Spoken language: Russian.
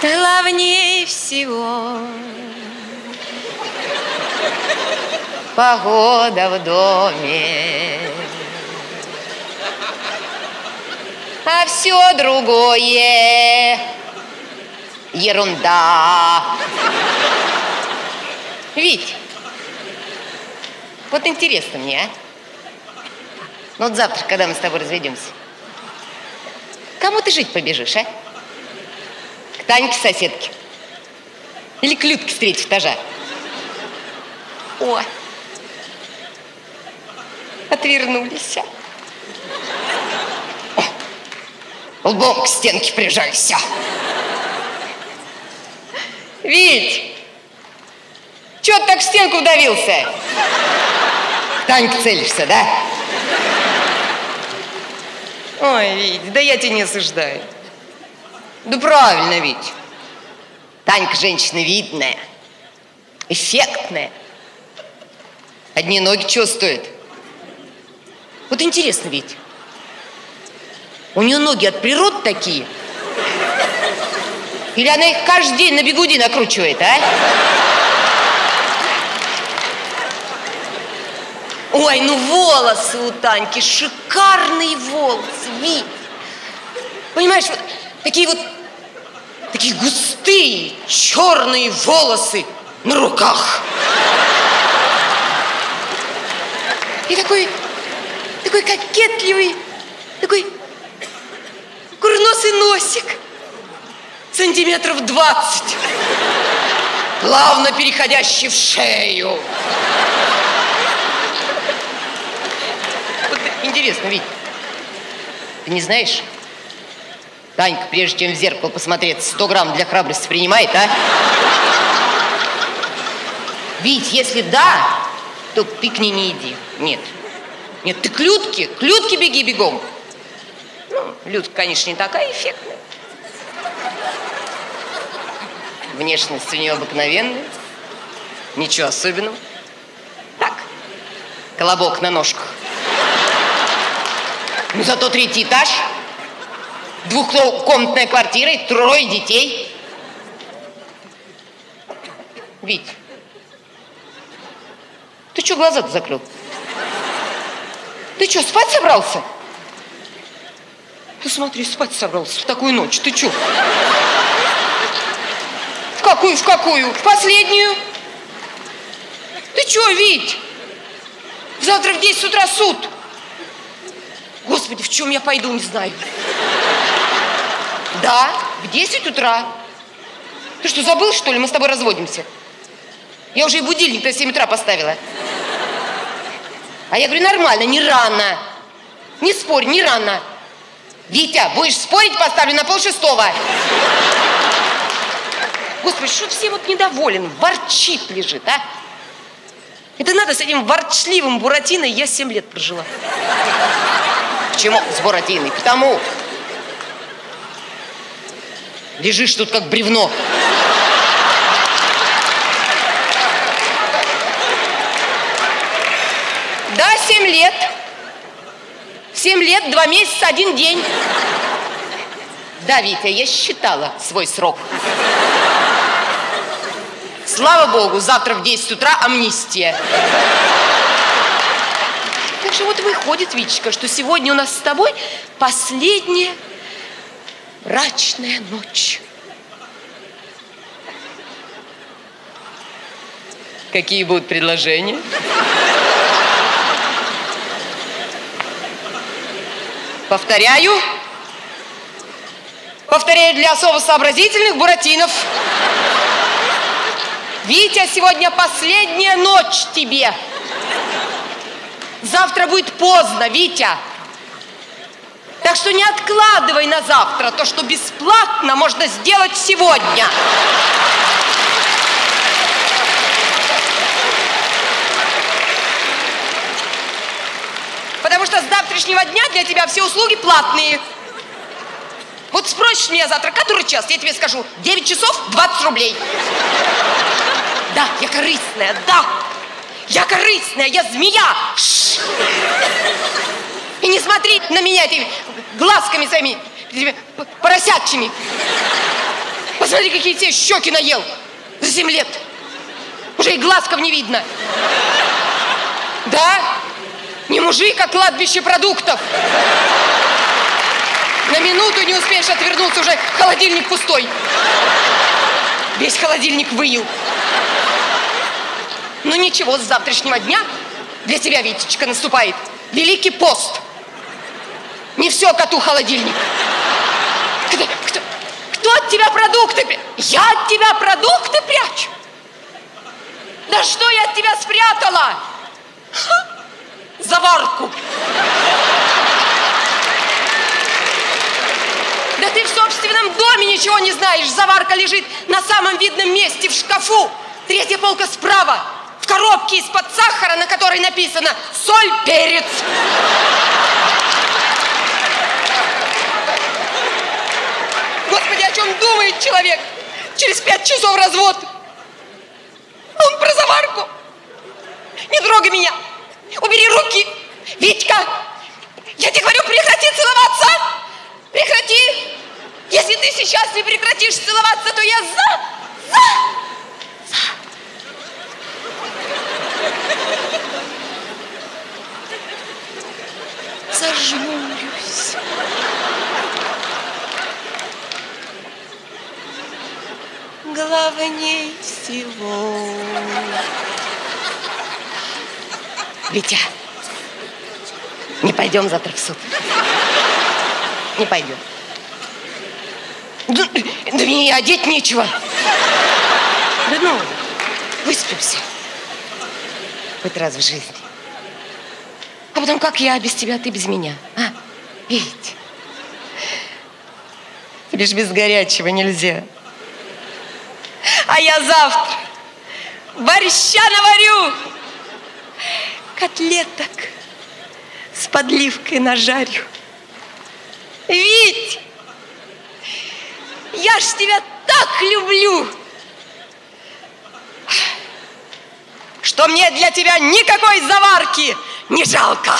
Главнее всего Погода в доме А все другое Ерунда Вить, вот интересно мне, а? Ну вот завтра, когда мы с тобой разведемся, кому ты жить побежишь, а? К Таньке соседке? Или к Людке с третьего этажа? О, отвернулись. Лбом к стенке прижайся. Вить, чего ты так в стенку удавился? Танька целишься, да? Ой, Вить, да я тебя не осуждаю. Да правильно, Вить. Танька женщина видная, эффектная. Одни ноги чувствует. Вот интересно ведь. У нее ноги от природы такие. Или она их каждый день на бегуди накручивает, а? Ой, ну волосы у Таньки, шикарные волосы, вид. Понимаешь, вот такие вот, такие густые, черные волосы на руках. И такой, такой кокетливый, такой курносый носик, сантиметров двадцать, плавно переходящий в шею. интересно, Вить, ты не знаешь, Танька, прежде чем в зеркало посмотреть, 100 грамм для храбрости принимает, а? Вить, если да, то ней не иди. Нет. Нет, ты к Людке, к Людке беги бегом. Ну, Людка, конечно, не такая эффектная. Внешность у нее обыкновенная. Ничего особенного. Так, колобок на ножках. Ну, зато третий этаж, двухкомнатная квартира и трое детей. Вить, ты что глаза-то закрыл? Ты что, спать собрался? Ты смотри, спать собрался в такую ночь. Ты что? В какую, в какую? В последнюю? Ты что, Вить? Завтра в 10 утра суд. Господи, в чем я пойду, не знаю. Да, в 10 утра. Ты что, забыл, что ли? Мы с тобой разводимся. Я уже и будильник на 7 утра поставила. А я говорю, нормально, не рано. Не спорь, не рано. Витя, будешь спорить, поставлю на полшестого. Господи, что всем вот недоволен, ворчит лежит, а? Это надо с этим ворчливым Буратиной я 7 лет прожила. Почему с Буратиной? Потому. Лежишь тут как бревно. Да, семь лет. Семь лет, два месяца, один день. Да, Витя, я считала свой срок. Слава Богу, завтра в 10 утра амнистия. Так что вот выходит, Витечка, что сегодня у нас с тобой последняя брачная ночь. Какие будут предложения? Повторяю. Повторяю для особо сообразительных буратинов. Витя, сегодня последняя ночь тебе. Завтра будет поздно, Витя. Что не откладывай на завтра то, что бесплатно можно сделать сегодня. Потому что с завтрашнего дня для тебя все услуги платные. Вот спросишь меня завтра, который час, я тебе скажу, 9 часов 20 рублей. Да, я корыстная, да. Я корыстная, я змея. Ш И не смотри на меня этими глазками своими, этими поросятчими. Посмотри, какие тебе щеки наел за 7 лет. Уже и глазков не видно. Да? Не мужик, а кладбище продуктов. На минуту не успеешь отвернуться, уже холодильник пустой. Весь холодильник выел. Ну ничего, с завтрашнего дня для тебя, Витечка, наступает Великий пост. Не все коту холодильник. Кто, кто, кто от тебя продукты? Я от тебя продукты прячу. Да что я от тебя спрятала? Ха, заварку. Да ты в собственном доме ничего не знаешь. Заварка лежит на самом видном месте в шкафу. Третья полка справа. В коробке из-под сахара, на которой написано «Соль, перец». Господи, о чем думает человек? Через пять часов развод. Он про заварку. Не трогай меня. Убери руки. Витька, я тебе говорю, прекрати целоваться. Прекрати. Если ты сейчас не прекратишь целоваться, то я за, за, за. Зажмурюсь. Главней всего. Витя, не пойдем завтра в суд. Не пойдем. Да, да мне и одеть нечего. Да ну, выспимся. Хоть раз в жизни. А потом как я без тебя, ты без меня? А? Ведь. Лишь без горячего нельзя. А я завтра борща наварю, котлеток с подливкой нажарю. Вить, я ж тебя так люблю, что мне для тебя никакой заварки не жалко.